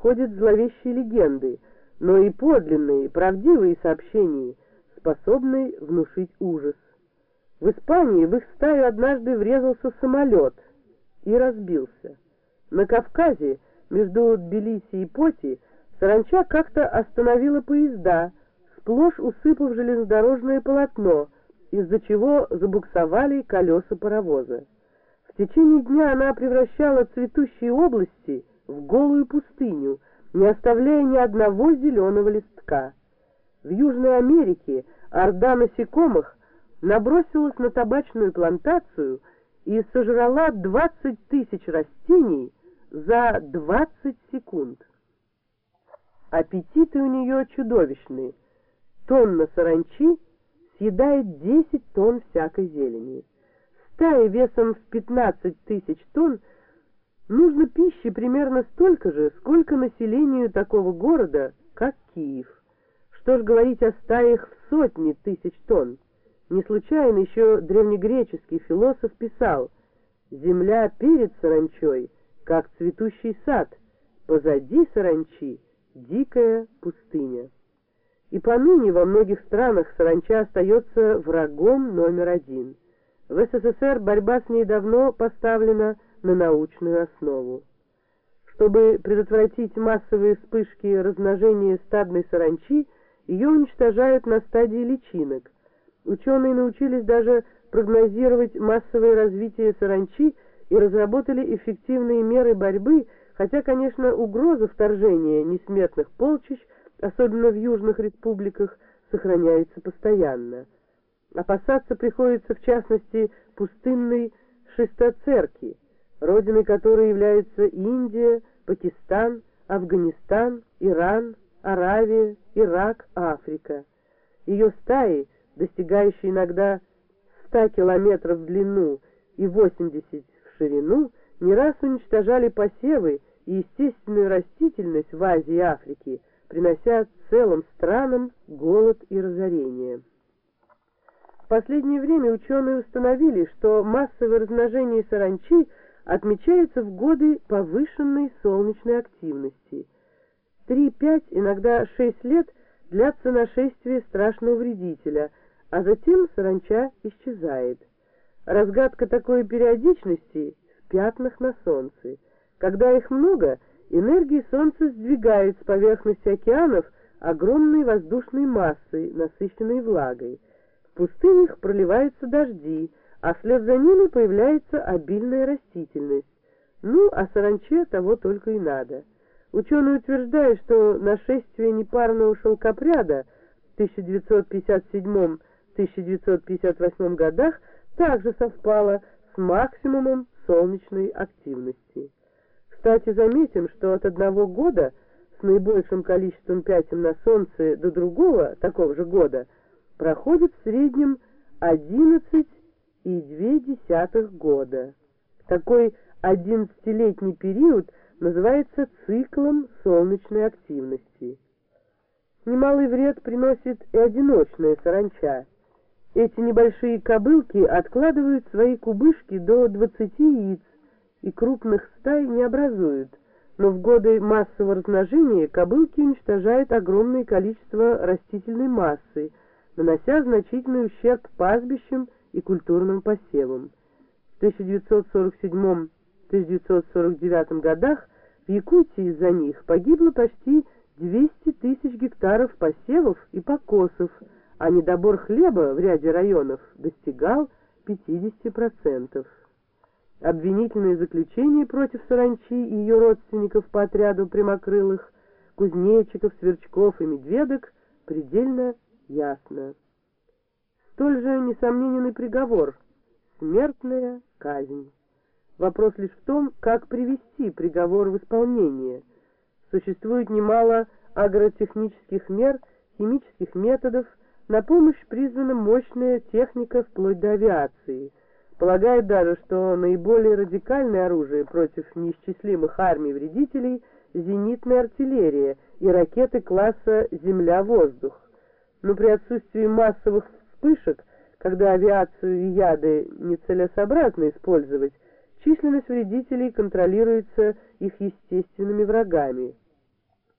ходят зловещие легенды, но и подлинные, правдивые сообщения, способные внушить ужас. В Испании в их стаю однажды врезался самолет и разбился. На Кавказе, между Тбилиси и Поти, саранча как-то остановила поезда, сплошь усыпав железнодорожное полотно, из-за чего забуксовали колеса паровоза. В течение дня она превращала цветущие области в голую пустыню, не оставляя ни одного зеленого листка. В Южной Америке орда насекомых набросилась на табачную плантацию и сожрала 20 тысяч растений за 20 секунд. Аппетиты у нее чудовищные. Тонна саранчи съедает 10 тонн всякой зелени. Стаи весом в 15 тысяч тонн нужно пищи примерно столько же, сколько населению такого города, как Киев. Что ж говорить о стаях в сотни тысяч тонн. Не случайно еще древнегреческий философ писал «Земля перед саранчой, как цветущий сад, позади саранчи дикая пустыня». И поныне во многих странах саранча остается врагом номер один. В СССР борьба с ней давно поставлена на научную основу. Чтобы предотвратить массовые вспышки размножения стадной саранчи, ее уничтожают на стадии личинок. Ученые научились даже прогнозировать массовое развитие саранчи и разработали эффективные меры борьбы, хотя, конечно, угроза вторжения несметных полчищ – особенно в южных республиках, сохраняется постоянно. Опасаться приходится, в частности, пустынной шестоцерки, родиной которой являются Индия, Пакистан, Афганистан, Иран, Аравия, Ирак, Африка. Ее стаи, достигающие иногда 100 километров в длину и 80 в ширину, не раз уничтожали посевы и естественную растительность в Азии и Африке, принося целым странам голод и разорение. В последнее время ученые установили, что массовое размножение саранчи отмечается в годы повышенной солнечной активности. 3-5, иногда 6 лет длятся нашествие страшного вредителя, а затем саранча исчезает. Разгадка такой периодичности в пятнах на солнце. Когда их много – Энергия Солнца сдвигает с поверхности океанов огромной воздушной массой, насыщенной влагой. В пустынях проливаются дожди, а вслед за ними появляется обильная растительность. Ну, а саранче того только и надо. Ученые утверждают, что нашествие непарного шелкопряда в 1957-1958 годах также совпало с максимумом солнечной активности. Кстати, заметим, что от одного года с наибольшим количеством пятен на Солнце до другого, такого же года, проходит в среднем 11,2 года. Такой 11-летний период называется циклом солнечной активности. Немалый вред приносит и одиночная саранча. Эти небольшие кобылки откладывают свои кубышки до 20 яиц, и крупных стай не образуют, но в годы массового размножения кобылки уничтожают огромное количество растительной массы, нанося значительный ущерб пастбищам и культурным посевам. В 1947-1949 годах в Якутии из-за них погибло почти 200 тысяч гектаров посевов и покосов, а недобор хлеба в ряде районов достигал 50%. Обвинительное заключение против саранчи и ее родственников по отряду прямокрылых, кузнечиков, сверчков и медведок предельно ясно. Столь же несомненный приговор – смертная казнь. Вопрос лишь в том, как привести приговор в исполнение. Существует немало агротехнических мер, химических методов, на помощь призвана мощная техника вплоть до авиации – Полагают даже, что наиболее радикальное оружие против неисчислимых армий вредителей – зенитная артиллерия и ракеты класса «Земля-воздух». Но при отсутствии массовых вспышек, когда авиацию и яды нецелесообразно использовать, численность вредителей контролируется их естественными врагами –